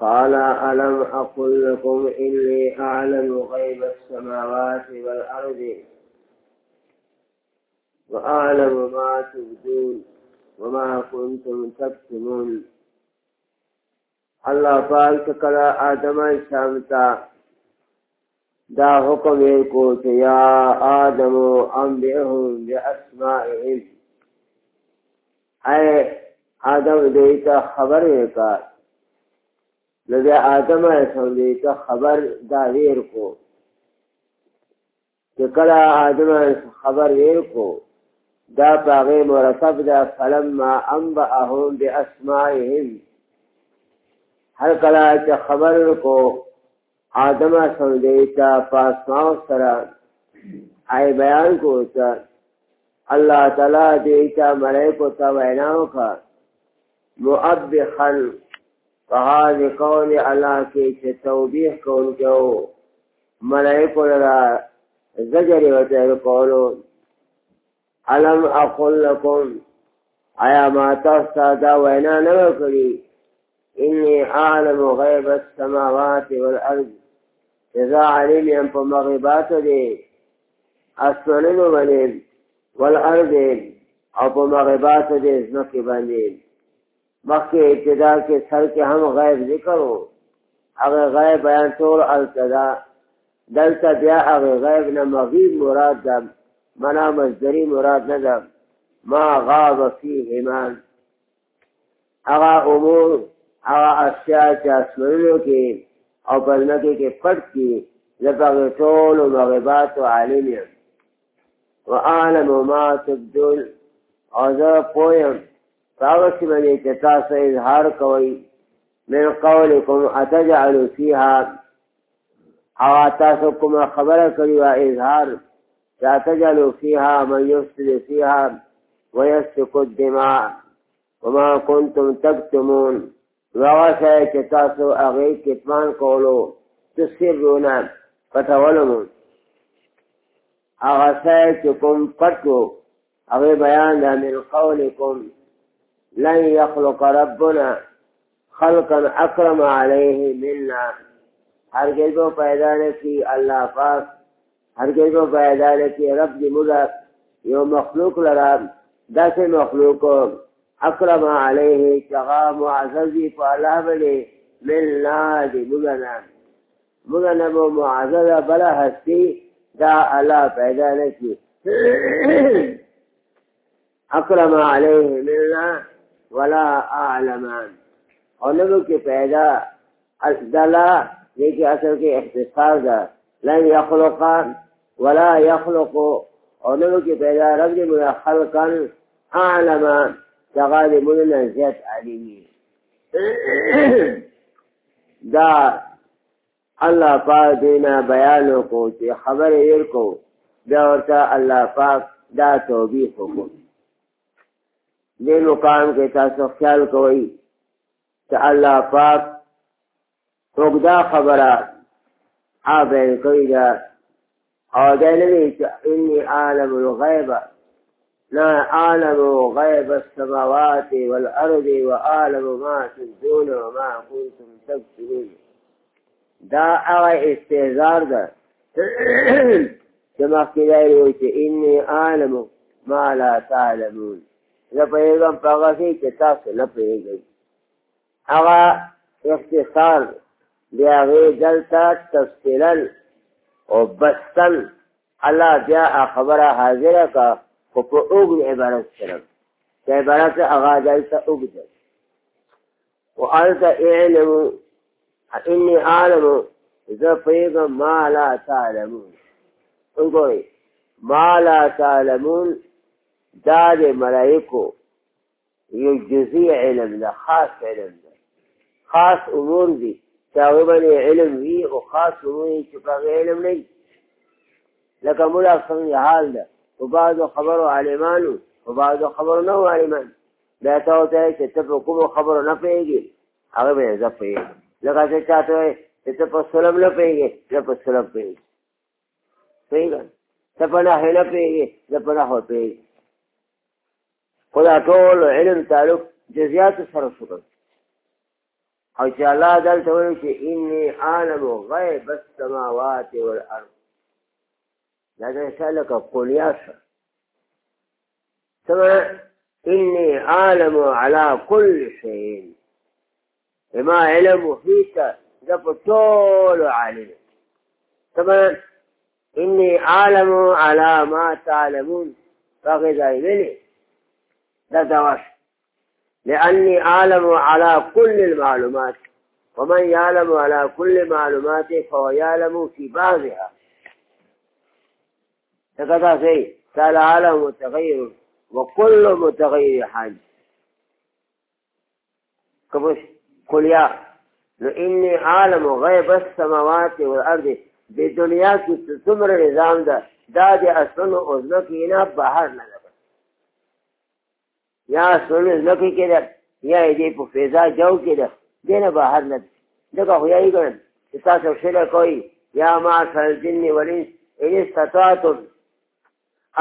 قال ألم أقل لكم إني أعلم غيب السماوات والأرض وأعلم ما تبدون وما كنتم تكتمون الله پاک کلا آدم شامتا دا حکم کو یا آدم انبئهم بأسمائهم اے آدم دیتا خبر کا نو بیا آدم علیہ السلام خبر دا ویر کو چې کله آدم خبر ویل کو دا پاغه مرتب دا فلما انبأهم بأسمائهم هر کله چې خبر کو آدم سره دې تا پاسماو سره آی بیان کو چې الله تعالی دې تا ملائکه تا وینا وکړه مؤبخا فهاد قول الله کې چې توبیح کول کو ملائکو لرا زجر وته کولو علم اقول لكم ایا ما تاسو دا وینا نه وکړي اني عالم غیب السماوات والارض اذا علم ان په مغیبات دي اسمنو باندې والارض او په مغیبات دي ځمکه باندې مخ کے ابتدا کے سر کے ہم غیب ذکر ہو اگر غیب بیان طور التدا دلتا بیا اگر غیب نہ مغیب مراد دم منا مزدری مراد نہ دم ما غاب فی ایمان اغا امور اغا اشیاء چاسمنو کی او پرنکی کے پٹ کی لپاگی طول و مغیبات و عالمیم و آلم ما تبدل او ذر پویم فاغسی منی چتاسا اظہار کوئی من قولکم اتجعلو فیها او تاسو کوم خبره کړی وا اظهار چا تجلو فيها من يفسد فيها ويسفك الدماء وما كنتم تكتمون وغسه چې تاسو هغې کتمان کولو تسرونه پټولمو هغه څه چې کوم پټو هغې بیان ده من قولکم لن يخلق ربنا خلقا اکرم علیه منا ہرگز وہ پیدا نے کی اللہ پاک ہرگز وہ پیدا نے کی رب دی مدر یو مخلوق لرا دس مخلوق اکرم علیہ چغا معززی پا اللہ بلے ملنا دی مدنا مدنا وہ معزز بلا ہستی دا اللہ پیدا نے کی اکرم علیہ ملنا ولا اعلمان او نبو کی پیدا دلا لیکن اصل کی اختصار دا لن یخلقان ولا یخلقو او نبو کی پیدا رب دی من خلقا اعلمان تغالی من نزیت علیمی دا اللہ پاک دینا بیانو کو چی خبر ایر کو دا ورطا اللہ پاک دا توبیخ کو دې مقام کې تاسو خیال کوئ چې الله پاک وګدا خبره هغه کوي دا او دا نه وي چې اني عالم الغيب لا عالم غيب السماوات والارض وعالم ما تبدون وما كنتم تكتمون دا هغه استهزار ده چې مخکې دا ویل چې اني عالم ما لا تعلمون زه پوهېږم په هغه شي چې تاسو نه پوهېږئ هغه اختصار بیا هغې دلته تفصیلا او بستن الله بیا خبره حاضره کا خو په اوږد عبارت سره چې عبارت هغه دلته اوږد دی وهلته اعلمو اني عالمو زه پوهېږم ما لا تعلمون وګورئ ما لا تعلمون دا د ملائکو یو جزی علم ده خاص علم ده خاص امور دي چاوی باندې علم وی او خاص امور چې په علم نه لکه مولا څنګه حال ده او بعضو خبرو عالمانو او بعضو خبرو نه عالمان دا تا ته چې ته په کوم خبرو نه پیږي هغه به زه پیږي لکه چې چاته چې ته په سلم نه پیږي ته په سلم پیږي پیږي ته په نه نه پیږي ته په نه هو پیږي خدا ټول علم تعلق جزيات سره شروع او چې الله دلته وایي چې اني عالم غیب السماوات والارض لا تسألك قول ياسر ثم إني عالم على كل شيء بما علم فيك طول عالم ثم إني عالم على ما تعلمون فقد إليه ده دواش لأني أعلم على كل المعلومات ومن يعلم على كل معلوماته فهو يعلم في بعضها تقضى شيء قال عالم متغير وكل متغير حاج كبش قل يا لإني عالم غيب السماوات والأرض بدنیا کی تمر نظام دا دا دے اسن اوزنو کی نہ باہر نہ یا سولې لکه کې ده یا دې په فضا جو کې ده دنه بهر نه دغه خو یې ګرن چې تاسو شله کوي یا ما سر جن ولین ان استطعتم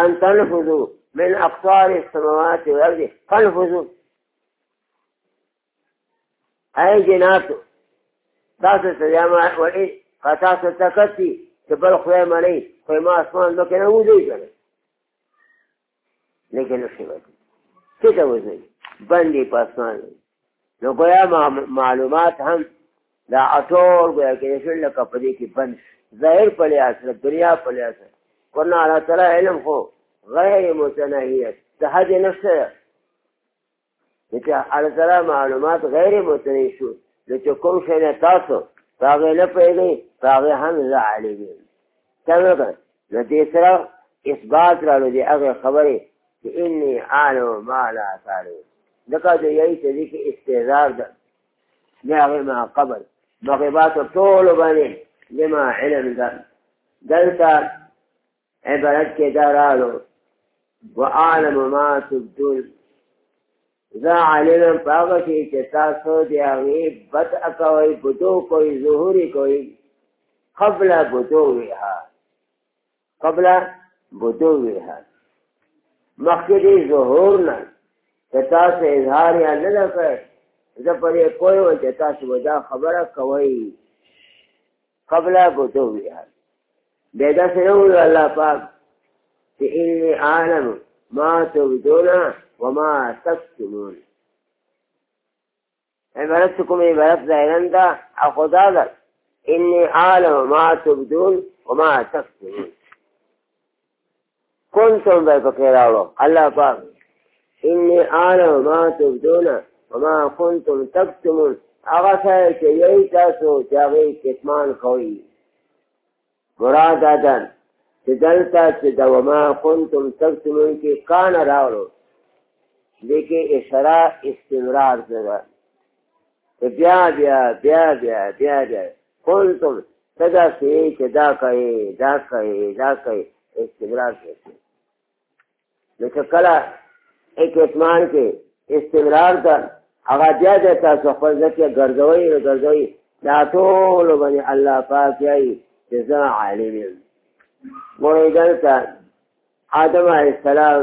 ان تنفذوا من اقطار السماوات والارض فانفذوا اي جنات تاسو ته یا ما ولې تاسو تکتی چې بل خو یې مانی خو ما اسمان کې نه وځي لیکن اسی وقت څه ته وځي بندې پاسمان نو ګویا معلومات هم دا اټور ګویا کې شل لکه په دې کې بند ظاهر په لحاظ دنیا په لحاظ ورنه الله تعالی علم خو غیر متناهیه د حد نفسه چې الله تعالی معلومات غیر متناهی شو چې کوم شی نه تاسو هغه نه پېږي هغه هم زعلی دي څنګه نو دې سره اثبات راوړي هغه خبره چې اني عالم ما لا تعلم ځکه چې یې چې دې کې استعذار ده نه هغه ما قبل مغیبات ټول باندې لما علم ده دلته عبارت کې دا راغلو وعالم ما تبدون ذا علم پاغه کې چې تاسو دې هغه بدع کوي بدو کوي ظهوري کوي قبل بدوها قبل بدوها مخکې ظهور نه که تاسو اظهار یا نه ده کړی زه پرې کوی وم چې تاسو به دا خبره کوئ قبله بطوبها بیا داسې نه وویل الله پاک چې انی عالم ما تبدون وما تکتمون عبارت کوم عبارت ظاهرا ده او خدا ده انی عالم ما تبدون وما تکتمون کون څوم به پکې راوړو الله پاک اني عالم ما تبدون وما كنتم تكتمون هغه څه چې یې تاسو چې هغه کتمان کوي مراد ده چې دلته چې د وما كنتم تكتمون کې کان راوړو لیکن اشاره استمرار ده بیا بیا بیا بیا بیا بیا كنتم تدا سي چې دا کوي دا کوي دا کوي استمرار کوي نو چې کله ایک اسمان کې استمرار ته هغه بیا د تاسو خپل ځکه ګرځوي نو ګرځوي دا ټول باندې الله پاک یې چې زه عالم یم مریدان ته آدم علیه السلام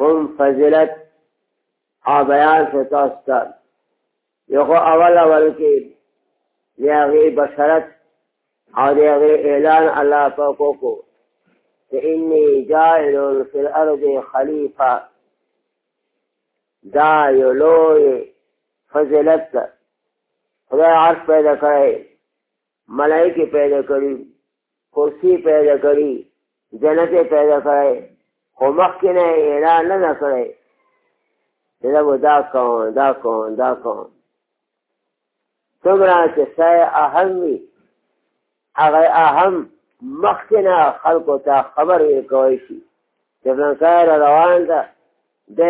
کوم فضیلت او بیان شو تاسو ته یو اول اول کې د هغې بشرت او د هغې اعلان الله پاک وکړو فإني جائل في الأرض خلیفہ دا یو لوی فضلت خدای عرض پیدا کرے ملائکی پیدا کری کرسی پیدا کری جنت پیدا کرے خو مخکنه اعلان نه کرے دا و دا کون دا کون دا کون څومره چې سای اهم وي هغه اهم مخکنا خلکو ته خبر ورکوي شي چې فلانکار روان ده د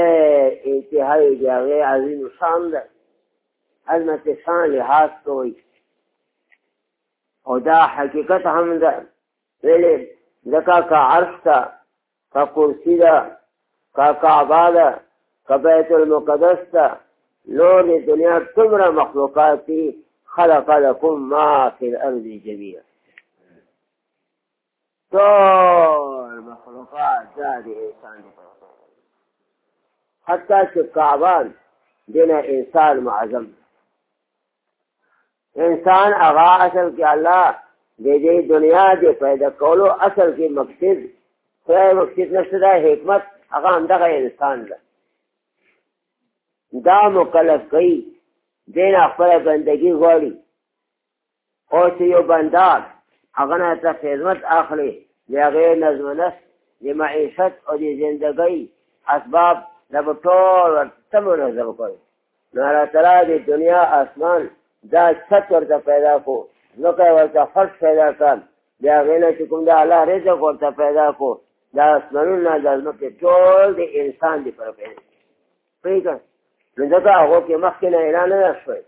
انتهای جاغې عظیم شان ده عظمت شان لحاظ کوي او دا حقیقت هم ده ویلې ځکه که عرش ته که کرسي ده که کعبه ده که بیت المقدس ده نور دنیا څومره مخلوقات دي خلق لكم ما في الارض جميعا ټول مخلوقات دا د انسان لپاره حتی چې کعبان دنه انسان معظم انسان هغه اصل کې الله د دې دنیا د پیدا کولو اصل کې مقصد خدای مقصد نشته دا حکمت هغه همدغه انسان ده دا مکلف کوي دین خپله بندگی غواړي او چې یو بنده هغه نه ته خدمت اخلي د هغې نظم نسق د معیشت او د زندګۍ اسباب دا به ټول ته منظم کړي نو الله تعالی د دنیا آسمان دا چت ورته پیدا کو ځمکه یې ورته فرش پیدا کړ د هغې نه چې کوم د الله رزق ورته پیدا کو دا اسمانونه نه دا ځمکې ټول د انسان دپاره پیدا پوهېږه نو ځکه هغو کښې مخکې نه اعلان نه شوی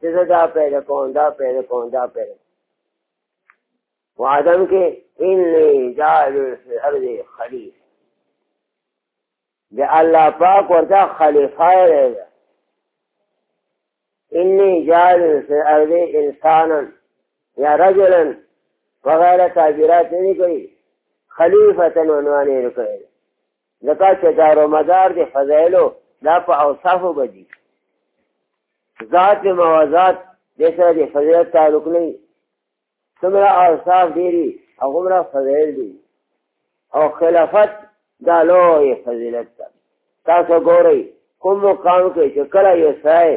چې زه دا پیدا کوم دا پیدا کوم دا پیدا کوم وعدم کې ان جاعل فی الارض خلیفہ د الله پاک ورته خلیفہ راځي انی جاعل فی الارض انسانا یا رجلا وغیرہ تعبیرات نه کوي خلیفۃ عنوان یې کوي لکه چې دارو مدار د فضایلو دا په اوصافو بدی ذات موازات د سره د فضیلت تعلق نه څومره اوصاف ډېری او هغومره فضایل دي او خلافت دا لوی فضیلت ده تاسو ګورئ کوم مقام کې چې کله یو سړی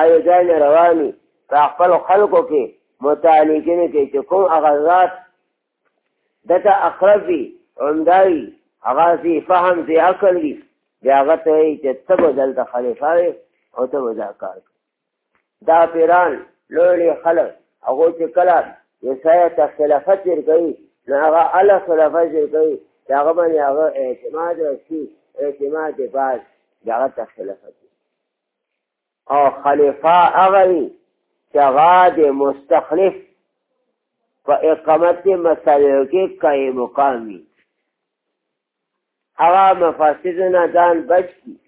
آیو ځای نه روان وي په خپلو خلکو کې متعلقینو کې چې کوم هغه ذات دته اقرب وي عمده وي هغه ځي فهم ځي عقل وي بیا هغه ته وایي چې ته به دلته خلیفه وې او ته به دا کار دا پیران لوی لوی خلک هغوی چې کله یو سره ته خلافت ورکوي نو هغه الله خلافت ورکوي د هغه باندې هغه اعتماد وشي اعتماد یې باز د هغه ته خلافت او خلیفه هغه وي چې هغه د مستخلف په اقامت مسایلو کې قایم مقام وي هغه مفاسدو نه ځان بچ کړي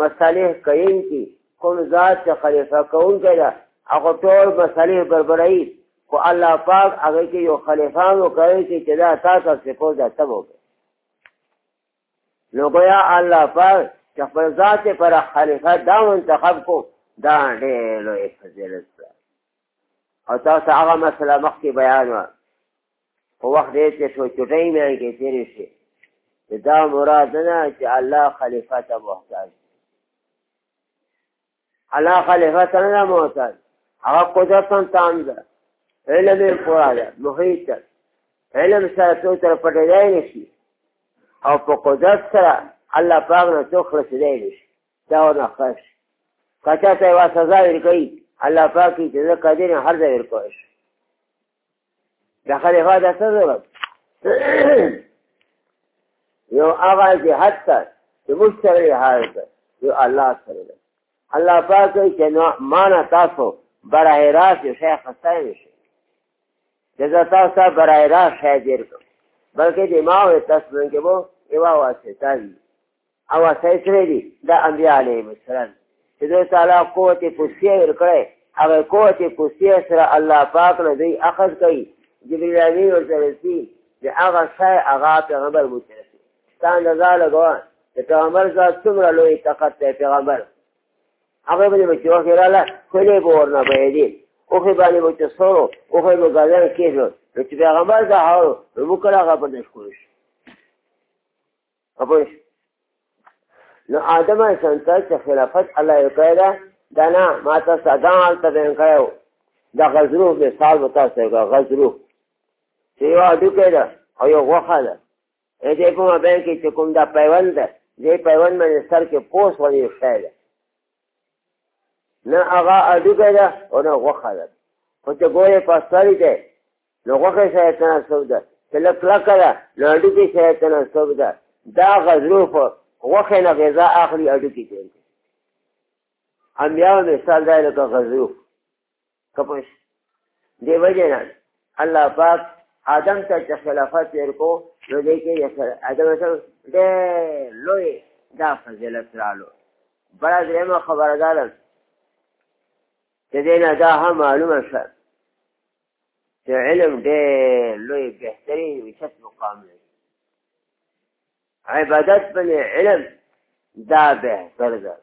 مصالح قیم کړي کوم ذات چې خلیفه کوونکی ده هغه ټول مصالح بربرایي خو الله پاک هغه کې یو خلیفان وکړي چې چې دا تاسو صفو ده سبب نو ګویا الله پاک چې خپل ذات پر خلیفہ دا منتخب کو دا ډېر لوی فضیلت ده او تاسو هغه مسله مخکې بیان وه په وخت دی چې شو چوټۍ میان کې تېرې شي دا مراد نه چې الله خلیفه ته محتاج الله خلیفه ته نه محتاج هغه قدرت هم تام ده علم قرآن محیط علم سره څو تر پټېدای نشي او په قدرت سره الله پاک نه څوک خلاصېدای نشي دا ونه خلاص که چا ته یوه سزا ورکوي الله پاک یې چې زه قدر یم هر ځای ورکوی شي د خلیفه دا څه ضرورت یو هغه جهت ته چې موږ سره یې حاضر یو الله سره الله پاک یې چې ما نه تاسو براه راست یو شی اخیستی نشي جزا تاسو برای را شاجر کو بلکې د امام تسلیم کې وو یو واسطه دی او واسطه دی د انبیاء علیهم السلام چې دوی تعالی قوت پوسیه ورکړي هغه قوت پوسیه سره الله پاک نه دی اخذ کوي جبرئیل امین ورسره سي د هغه شای هغه پیغمبر مشرف ستان رضا لګوا د پیغمبر ذات څومره لوی طاقت دی پیغمبر هغه به مې چې وخت رااله کله به ورنه به اوخې باندې به چې سورو اوخې به ګازر کېږو نو چې پیغمبر دا هارو نو موږ کله هغه برداشت کولی شو خبر نو آدم علیه السلام ته چې خلافت الله یې کړی ده دا نه ما تاسو ته دا هلته بیان کړی و دا غزروف مثال به تاسو ته وکړه غزروف چې یو هډوکی ده او یو غوښه ده دې په مابین کې چې کوم دا پیوند ده دې پیوند باندې سر کې پوس ولې شی ده نه هغه اډوګه ده او نه غوښه ده خو چې ګورې پاسوالي دی نو غوښه شاید تناسب ده چې لږ کلکه ده نو اډوکې شاید تناسب ده دا غذرو په غوښې نه غذا اخلي اډوکې تېر کوي امیاو مثال دی لکه غذرو که پوه شي دې وجې نه الله پاک آدم ته چې خلافت ورکو نو دې کې آدم سره ډېر لوی دا فضیلت رالو بڑا درېمه خبره دارم د دې نه دا هم معلومه شوه چې علم ډېر لوی بهترین وچت مقام لري عبادت باندې علم دا بهتر ده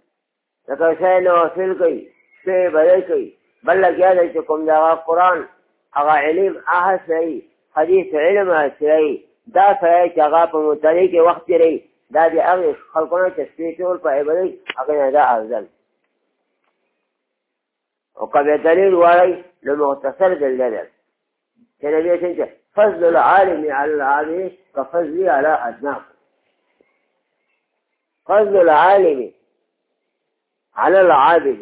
لکه شی نوافل کوي شی عبادت کوي بل لګیا دی چې کوم د هغه قرآن هغه علم هغه سړی حدیث علم هغه سړی دا سړی چې هغه په مطالعې کې وخت تېروي دا د هغې خلکو نه چې سپېڅول په عبادت هغې نه دا افضل او کبه دلیل وای له مختصر دلیل ده چې نبی څنګه فضل العالم على العالم كفضلي على أدناكم فضل العالم على العابد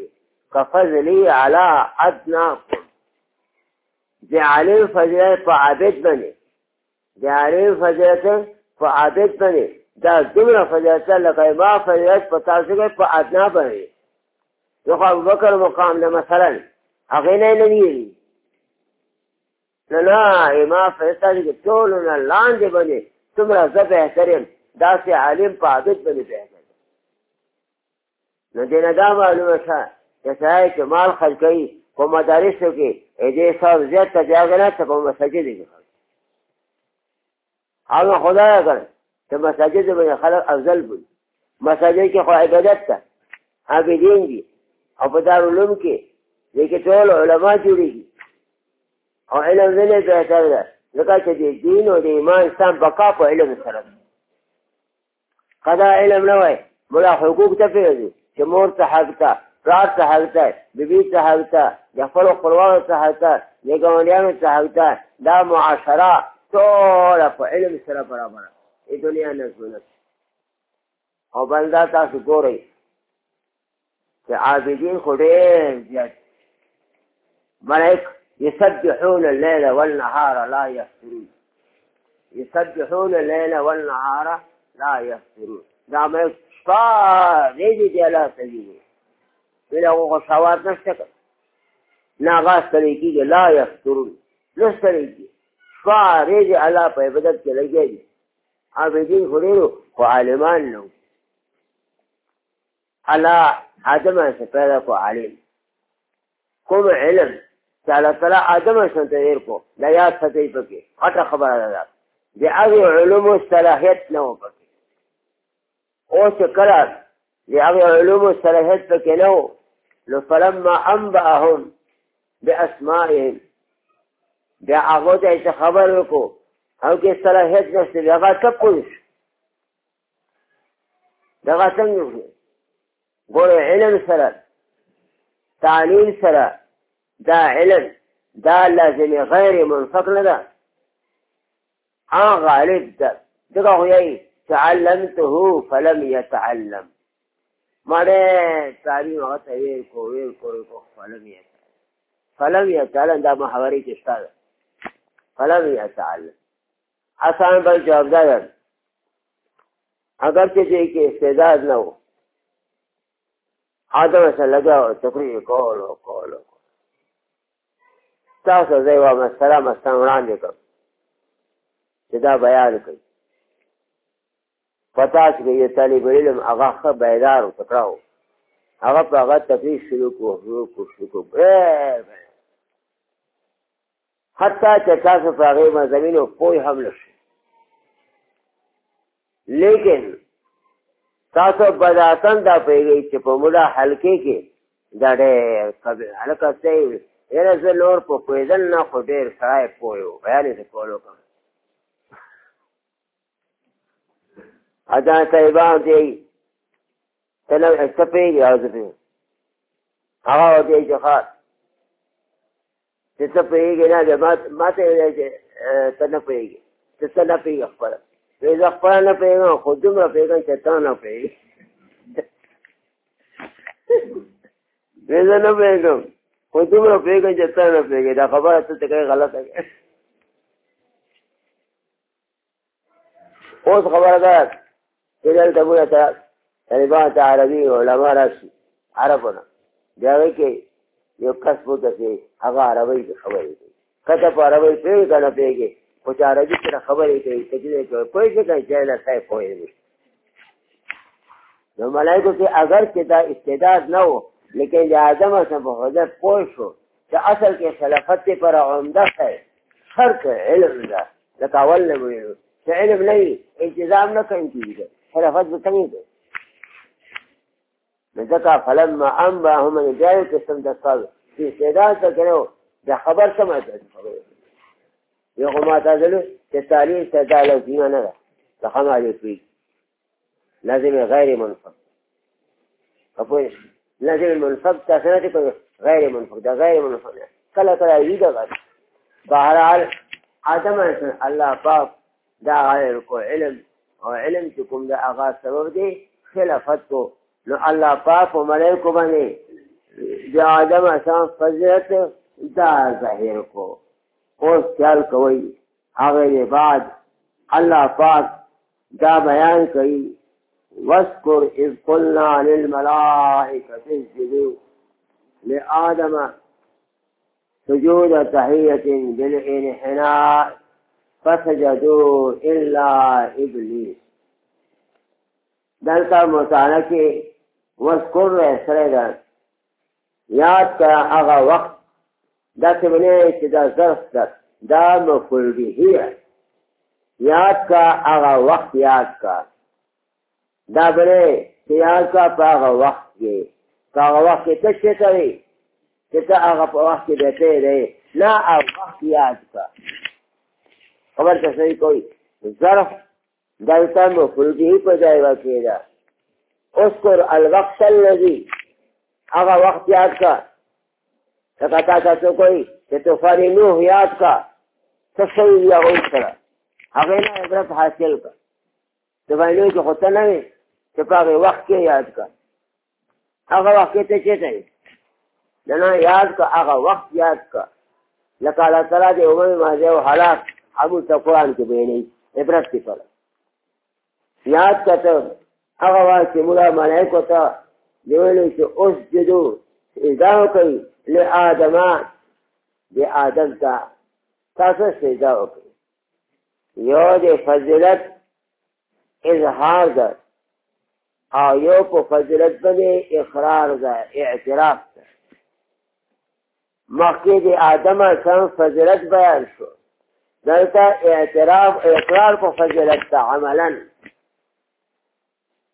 كفضلي على أدناكم دي علم فضلات فعابد بني دي علم فضلات فعابد بني دا دمرا فضلات لقائبا فضلات فتاسقات فأدنا بني یو خو ابوبکر مقام ده مثلا هغې نه یې لویږي نه نه زما فیصله دي چې ټولو نه لاندې باندې څومره زه بهتر یم داسې عالم په عادت باندې بهتر نو دې نه دا معلومه شوه چې سړی چې مال خرج کوي په مدارسو کې دې صاحب زیات تجاوز نه څه په مسجد کې هغه خدای کړ چې مسجد باندې خلک افضل بول مسجد کې خو عبادت ته عابدین دي او په دارالعلوم کې دې کې ټول علما جوړېږي او علم ولې بهتر ده ځکه چې د دین او د ایمان سم بقا په علم سره ده که دا علم نه وای ملا حقوق ته پرېږدي چې مور ته حق ته پلار ته حق ته ببي ته حق ته د خپلو خپلوانو ته حق ته د ګاونډیانو ته حق ته دا معاشره ټوله په علم سره برابره دنیا نظمونه او بل دا تاسو ګورئ چې عابدین خو ډېر زیات ملائک يسبحون الليل والنهار لا يفترون يسبحون الليل والنهار لا يفترون دا ملائک شپه غېږې دي الله ته ویني ویل هغو خو سواد نشته که نه هغه ستړی کېږي لا یفترون نه ستړی کېږي شپه غېږې الله په عبادت کې لګیا دي عابدین خو ډېرو خو عالمان نه وو الله آدم سے پیدا کو عالم کوم علم چې الله تعالی آدم څخه تیر کو لا یاد ستې پکې خطه خبره ده د هغه علوم صلاحیت نه و پکې او چې کله د هغه علوم صلاحیت پکې نه و نو فلما انبأهم بأسمائهم بیا هغه ته خبر وکړو او کې صلاحیت نشته هغه څه پوښ دغه څنګه ګوره علم سره تعلیم سره دا علم دا لازم غیر منفق نه ده هغه غالب ده دغه خو تعلمته فلم يتعلم ما دې تعلیم هغه ته ویل کو ویل کو فلم يتعلم فلم يتعلم دا محوري کې شته ده فلم يتعلم اسان بل جواب ده اگر چې دې کې استعداد نه وو آدم ایسا لگا اور تقریر کولو کولو تاسو زی وا مسله مسله وړاندې کړ چې دا بیان کړي پتا چې یو طالب علم هغه ښه بیدار او تکړه و هغه په هغه تفریح شروع کړو شروع کړو شروع کړو حتی چې تاسو په هغې مضامینو پوه هم نه شئ لیکن تاسو بداتن دا پیږئ چې په مولا حلقې کې دا ډېر هلکه څه یره زه نور په پوهېدل نه خو ډېر سړی پوه یو بیان یې کولو کوم ادا صاحبان دی ته نه څه پوهېږي او زه پوهېږم هغه دی چې ښه چې څه پوهېږي نه ما ته یې ویلی چې ته نه پوهېږي چې څه نه پوهېږي خپله وی زه خپله نه پوهېږم خو دومره پوهېږم چې تا نه پوهېږې وی زه نه پوهېږم خو دومره پوهېږم چې تا نه پوهېږې دا خبره ته ته کوې غلطه کوې اوس خبره ده چې دلته مونږ ته طالبانو ته عربي علما را شي عربو نه د هغې کې یو کس پوته شي هغه عربۍ خبرې کوي که ته په عربۍ پوهېږې که نه پوهېږې خو چې عربي سره خبرې کوي تجربې کوي پوه شي کوي چې له صاحب پوهېږي نو ملایکو کې اگر چې دا استعداد نه و لیکن د آدم حسن په حضرت پوه شو چې اصل کې خلافت دی پر عمده دی فرق علم ده لکه اول نه ویلو چې علم نه وي انتظام نه کوي کېږي خلافت به څنګه دی نو ځکه فلما انباهم الجاهل قسم د صل چې استعداد ته کړو د خبر سمعت خبره یو خو ما تازلو چې تعلیم استدعا لازمه نه ده د خمه علیه لازم غیر منفق خپوه لازم منفق تاسو نه کوي غیر منفق دا غیر منفق نه کله کله وی دا غیر بهرحال ادم الله پاک دا غیر کو علم او علم چې کوم دا هغه سبب دی خلافت کو نو الله پاک او ملائکه باندې د آدم اسان فضیلت دا ظاهر کو اوس خیال کوي هغه نه بعد الله پاک دا بیان کوي واذكر اذ قلنا للملائكه اسجدوا لآدم سجود تحية بالانحناء فسجدوا إلا إبليس دلتا مطالعه کې واذكر سره دا یاد کا هغه وخت دا تبنی چې دا ظرف ده دا مفعول به یاد کا هغه وخت یاد کا دا بلې چې یاد کا په هغه وخت کې په هغه وخت کې څه شی کوي چې ته هغه په وخت کې بیتی دی نه هغه وخت یاد کا خبر ته صحیح کوي ظرف دلته مفعول به په ځای وکړه اذكر الوقت الذي هغه وخت یاد کا لکه تا تاسو کوئی چې طوفان نوح یاد کا څه شی یا وایي سره هغه نه عبرت حاصل کا د باندې کې خطه نه وي چې په هغه وخت کې یاد کا هغه وخت ته چې ته نه نه یاد کا هغه وخت یاد کا لکه الله تعالی دې عمر ماځه او حالات ابو تقوان کې بینې عبرت کې فرق یاد کته هغه وخت چې مولا ملائکه ته دیولې چې اوس جدو ادا کوي لآدما دی آدم تا تاسو سجده وکړي یو د فضیلت اظهار ده او یو په فضیلت باندې اقرار ده اعتراف ده مخکې د آدم سم فضیلت بیان شو دلته اعتراف اقرار په فضیلت ده عملا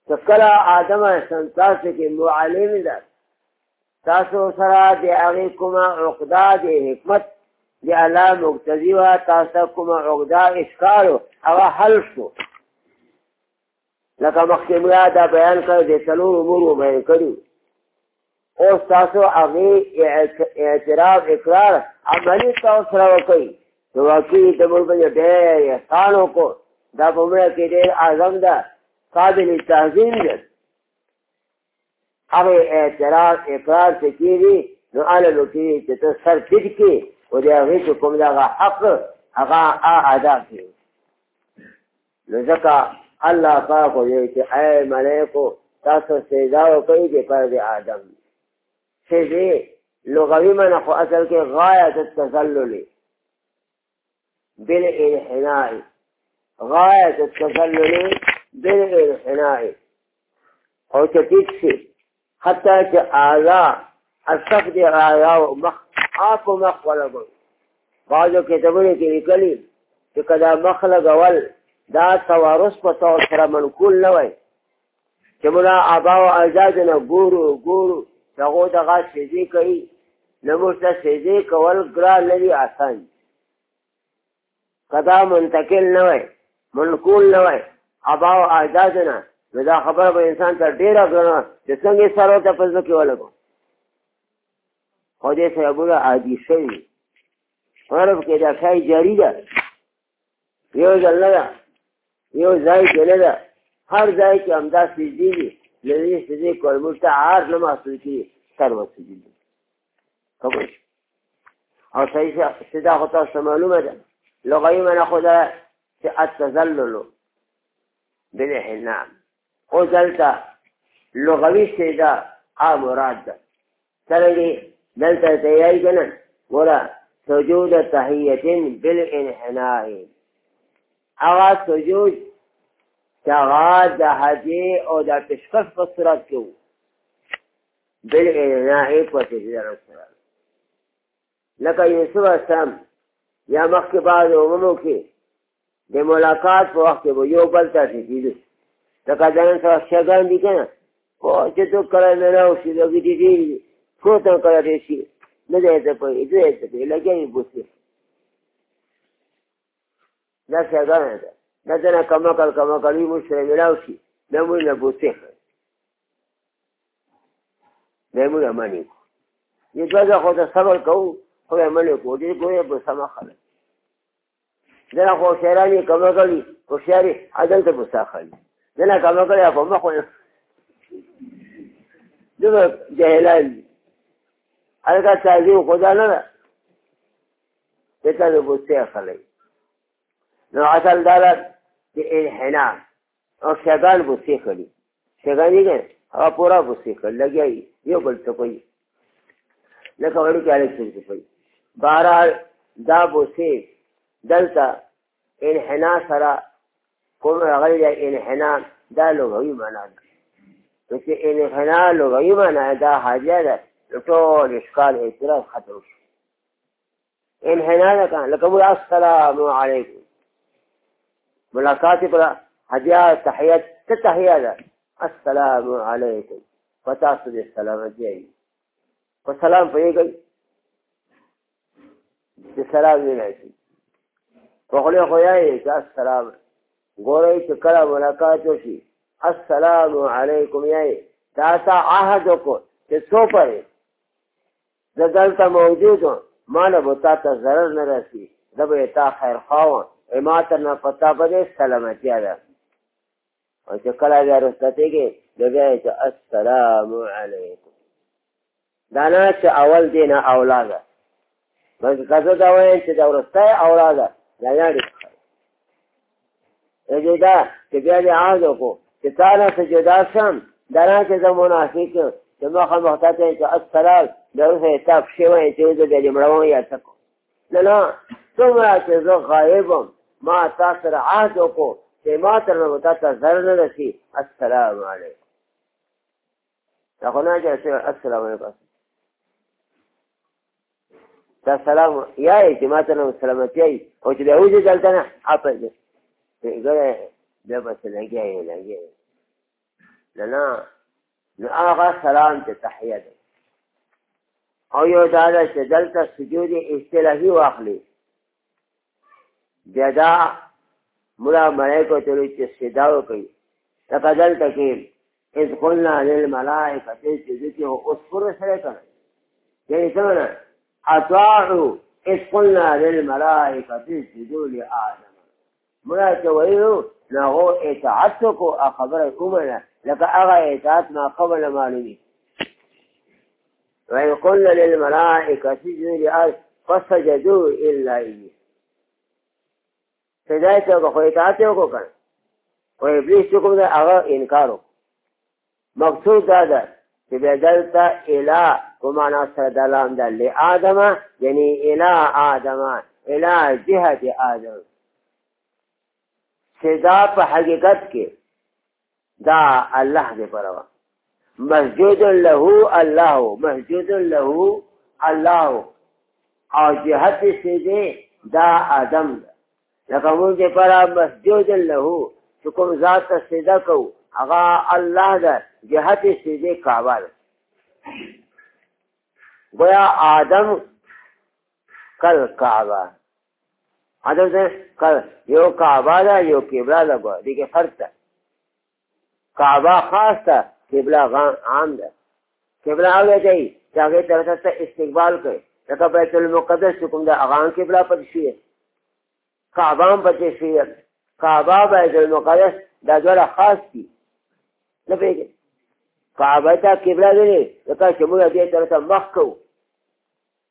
څه کله آدم سم تاسو کې معلم ده تاسو سره د هغه کومه عقده د حکمت د الله مقتضی وا تاسو کومه عقده اشکار او حل شو لکه مخکې دا بیان کړ د څلور امور بیان کړو او تاسو هغه اعتراف اقرار عملی تاسو سره وکړي نو واقعي د موږ په ډېر احسانو کو دا په موږ کې ډېر اعظم ده قابل تعظیم ده هغه اعتراض اقرار چې کیږي نو اله لوکي چې ته سر ټیټ کې او دا هغه چې کوم دا حق هغه ادا کړي نو ځکه الله پاک وایي چې اے ملائکو تاسو سجدا وکړئ چې پر دې آدم سجدي لغوي معنی خو اصل کې غایت التذلل بالانحناء غایت التذلل بالانحناء او چې ټیټ شي حتی چې اعلی اصف دی اعلی او مخ آپ مخ ولګو بعضو کتابونو کې لیکلي چې کدا مخ لګول دا توارث په تور سره منقول نه وای چې مولا آبا او اجداد نه ګورو ګورو دغه دغه سجدي کوي نموږ ته سجدي کول ګران لري آسان کدا منتقل نه وای منقول نه وای آبا او اجداد نه نو دا خبره به انسان ته ډېره ګرانه چې څنګه سره ته په زړه کې ولګو خو دې سببونه عادي شوي عرف کې دا ښایي جاري ده یو ځل نه ده یو ځای کې نه ده هر ځای کې همدا سجدي دي له دې سجدې کول موږ ته عار نه محسوس کېږي سر وسجدي دي خبر او صحیح سجده خو تاسو معلومه ده لغوي منه خو ده چې التذلل بالانحناء او دلته لغوي استعدا ا مراد ده سره دې دلته ته یې کنه ګوره سجود تحیه بالانحناء هغه سجود چې هغه د هدي او د تشخص په صورت کې وو بالانحناء په تجربه سره لکه یوسف اسلام یا مخکې بعد عمرو کې د ملاقات په وخت کې یو بل ته تجدید لکه ځان سره شګان دي کنه خو چې تو کړه نه راوشي لګي دي دي فوتن کړه دې شي نه دې ته په دې ته په لګي بوسي دا شګان ده دا څنګه کما کل کما کلی مو سره راوشي نه مو نه بوسي نه مو نه مانی یو ځای خو ته صبر کوو خو یې ملي کو دې کوې په سما خلک دا خو شهرانی کما کلی خو شهري عدل ته بوسا خلک دنا کاما کړی په مخ وي دغه جهلان هغه تازه خدا نه ده دته د بوسته خلې نو اصل دار د انحنا او شغال بوسته خلې شغال یې هغه پورا بوسته خلې لګي یو بل څه کوي لکه وړو کې الک څه کوي بهرحال دا بوسته دلته انحنا سره قوم غير انحناء دا لغوي معنى بس انحناء لغوي معنى دا حاجة لطول إشكال اعتراف خطوش انحناء لك لقبول السلام عليكم ملاقاتي بلا هدية تحيات تتحيات السلام عليكم فتاصل السلام الجاي فالسلام فيقل بسلام من وقل يا خيائي السلام ګورئ چې کله ملاقات وشي السلام علیکم یې دا تا عهد وکړو چې څو پرې زه دلته موجود وم ما نه به تا ته ضرر نه رسي زه به تا خیرخوا وم ما تر نه په تا پورې سلامتیا ده او چې کله بیا رخصتېږي نو بیا چې السلام علیکم دا نه چې اول دی نه اولاده بس که زه دا وایم چې دا وروستی اولاده دا یاړې سجدا چې بیا دې عاد وکړو چې تعالی سجدا سم دران کې د منافق چې مخه محتاج چې اصلال دغه تاب شوی چې دې دې مړو یا تکو نه نه څومره چې زه غایبم ما تاسو را عاد وکړو چې ما تر نو تاسو زر نه رسی السلام علیکم دا خو نه چې السلام علیکم دا سلام یا چې ما ته نو سلامتی او چې دا وځي دلته نه اپل ګره دا بس لګیا یې لګیا نه نه نو هغه سلام ته تحیه ده او یو دا ده چې دلته سجود اصطلاحي واخلي بیا دا ملا ملایکو ته لوی چې صدا وکړي لکه دلته کې اذ قلنا للملائکه اسجدوا اوس پر سره کړه یعنی څنګه اطاعوا اذ قلنا للملائکه اسجدوا لآدم مړه چې ویلو نو اطاعت کو خبره کومه لکه هغه اطاعت ما قبل معلومي وإن قلنا للملائكة سجدوا لآدم فسجدوا إلا إبليس سجدت کو خو اطاعت کو کړ او ابلیس چې کوم دا هغه انکار وکړ مقصود دا ده چې بیا دلته اله په معنا سره دلام ده لآدمه یعنی اله آدمه اله جهت آدم چې دا په حقیقت کې دا الله دې پروا مسجد له الله مسجد له الله او جهت سے دې دا آدم لکه موږ دې پرا مسجد له کوم ذات ته سجدا کو هغه الله دې جهت سے دې کعبه گویا آدم کل کعبه عدم سے یو کعبہ دا یو قبلہ دا گوا دیکھے فرق تا کعبہ خاص تا قبلہ عام دا قبلہ آگے چاہیے چاہے طرح تا استقبال کرے لکه بیت المقدس کوم د اغان قبله پد شي کعبه هم پد شي کعبه بیت المقدس دا ډول خاص دي نه پیږي کعبه ته قبله دی لکه چې موږ دې طرف ته مخ کو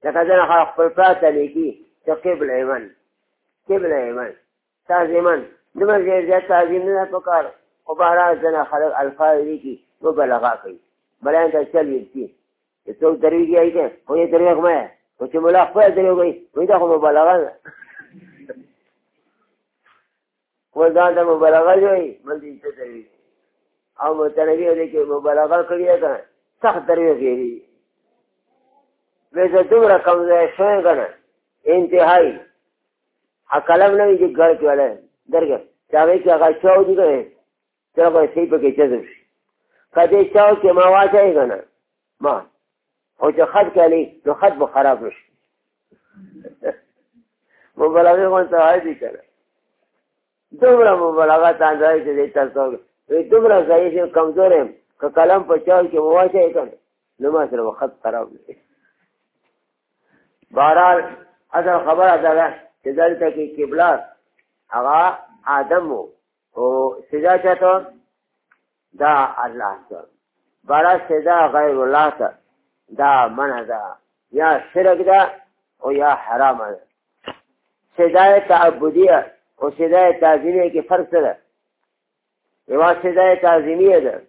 لکه ځنه خلق خپل پراته لګي چې قبله یې قبله من تعظیمن دمر ډېر زیات تعظیم نه پکار خو بهرحال ځنه خلک الفاظ لیکي مبلغه کوي بلان ته چل ویلتي چې څوک درویږ یې دی خو یې دروغ مه یې خو چې ملا خپله دروغ وایي وایي دا خو مبلغه ده خو ځان ته مبلغه جوړوي بل دې څه درویږ او متنبي دی کې مبلغه کړې ده که سخت دروغ یې دی وایي زه دومره کمزوری شوی که نه انتهایي قلم نه چې ګړ کې ولا درګه چا وی چې هغه چاو دي ګره چا به شي په کې چزر شي کدی چاو کې ما واځي کنه ما او چې خط کالي نو خط به خراب شي مبلغه مون ته حاجی کړه دومره مبلغه تاندای چې دې تاسو وي دومره ځای چې کمزور یم که کلم په چاو کې واځي کنه نو ما سره خط خراب شي بهرحال اصل خبره ده چې دلته کې قبله هغه آدم وو او سجا چاته دا الله ته بارا سجا غیر الله ته دا منع ده یا شرک ده او یا حرام ده سجا تعبدیه او سجا تعظیمیه کې فرق ده یو سجا تعظیمیه ده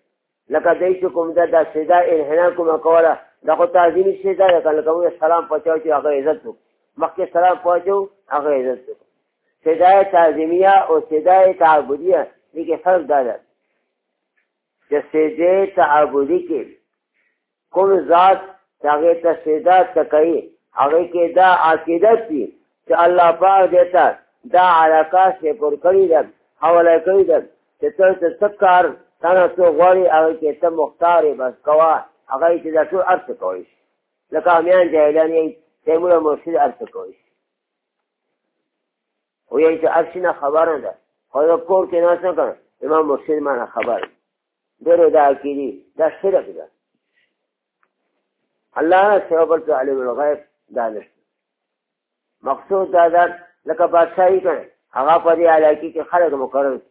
لکه دای چې کوم ده دا سجا انحنا کومه کوله دا خو تعظیمي سجا ده لکه موږ سلام پچاو چې هغه عزت وکړو مخکې سلام پچاو هغه عزت کو صدای تعظیمیه او صدای تعبدیه دیگه فرق داره چې سجده تعبدی کې کوم ذات هغه ته سجده تکي هغه کې دا عقیده دي چې الله پاک دیتا دا علاقه سے پر کړی ده حواله کړی ده چې تر څه تکار تاسو څو غواړي هغه کې ته مختار بس کوا هغه چې دا ټول ارث کوي لکه امیان جاهلان یې تیمور مرشد ارث کوي وایي چې هر شي نه خبره ده خو زه کور کې ناست نه کړم زما مرشد ما نه خبر ډېرې دا عقیدې دا شرک ده الله نه سوا بل څه علم الغیب دا نشته مقصود دا ده لکه بادشاهي کړې هغه په دې علاقې کې خلک مقرر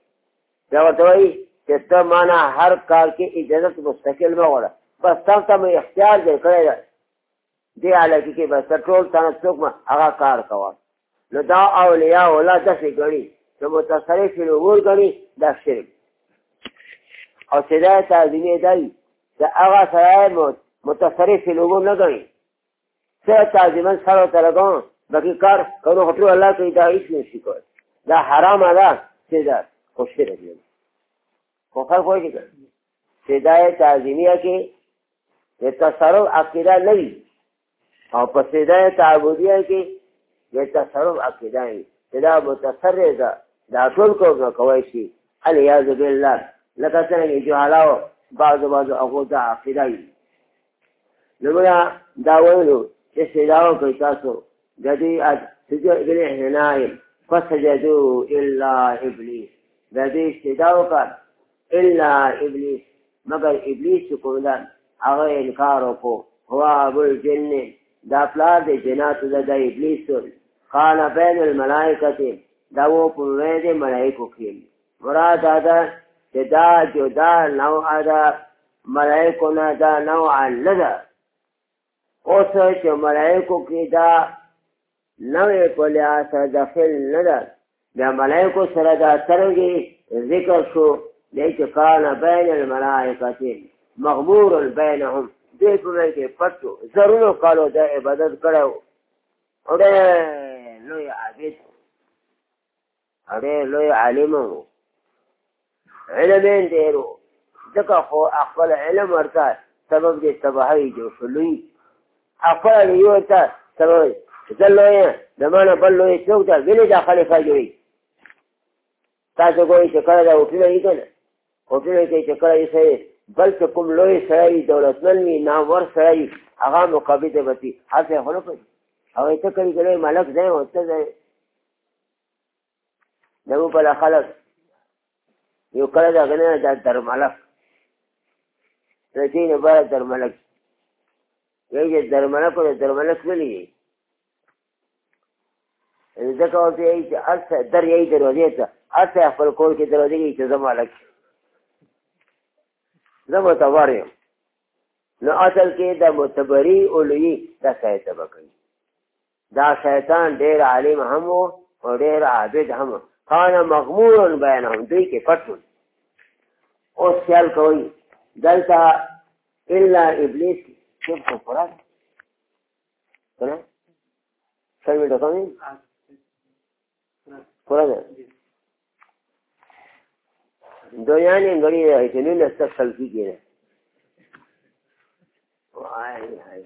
بیا ورته وایي چې ته ما نه هر کار کې اجازت مستقل مه غواړه بس تا ته مې اختیار دی کړی دی علاقې کې بس ته ټول تا نه څوک هغه کار کوه نو دا اولیاء الله داسې ګڼي چې متصرف الامور ګڼي دا شرک او صدا تعظیمې دی چې هغه سړی متصرف الامور نه ګڼي څه تعظیما سره ورته لګوم باقي کار کرو خو ټول الله کوي دا هیڅ نشي کولی دا حرامه ده صدا خو شرک دی خو فرق وایي که صدا تعظیمیه کې د تصرف عقیده نه وي او په صدا تعبدیه کې د تصرف عقیده وي چې دا متصرف ده دا ټول کو کوی شي الیاذ بالله لکه څنګه جهلاو بعضو بعضو هغو ته عقیده وي نو دا ویلو چې استدعا وکړئ تاسو د دې بالإحناء فسجدوا إلا إبليس د دې استدعا وکړ إلا إبليس مگر ابلیس کوم دا هغه انکار وکړو هو ابو الجن دا پلار د جناتو د ابلیس قال بین الملائکه دا و پرونه دې ملائکو کې مراد دا چې دا جدا نو ادا ملائکو نه دا نو علدا اوس چې ملائکو کې دا نوې په لاس داخل نه ده دا ملائکو سره دا ترګي ذکر شو دې چې قال بین الملائکه مغمور بینهم دې په کې پټو ضرور قالو دا عبادت کړو او لوی عابد او ډېر لوی عالم و علم یې ډېر و ځکه خو خپل علم ورته سبب د تباهۍ جوړ شو لوی خپله لوی ورته سبب زه لوی یم زما نه بل لوی څوک ده ولې دا خلیفه جوړوي تاسو ګورئ چې کله دا وکیله وي که نه وکیله کوي چې کله یې بل څه کوم لوی سړی دولتمن وي نامور سړی هغه مقابل ته به وي هلته یې خو نه پوهېږي هغه څه کوي کله ملک دی او څه دی دغه په خلک یو کله دا غنه دا در ملک رځینه بار در ملک یوه در ملک او در ملک ولي ځکه اوس یې چې اصل در یې دروازې ته اصل خپل کور کې دروازې کې چې زمالک زمو ته واریم نو اصل کې د متبری اولوی د سایه سبق کوي دا شیطان ډیر عالم هم و او ډیر عابد هم کان مغمور بینهم دوی کې پټول او خیال کوي دلته الا ابلیس چې په قران کنه څنګه ډو کوي قران دویانې غړي چې نن څه خلک کېږي وای هاي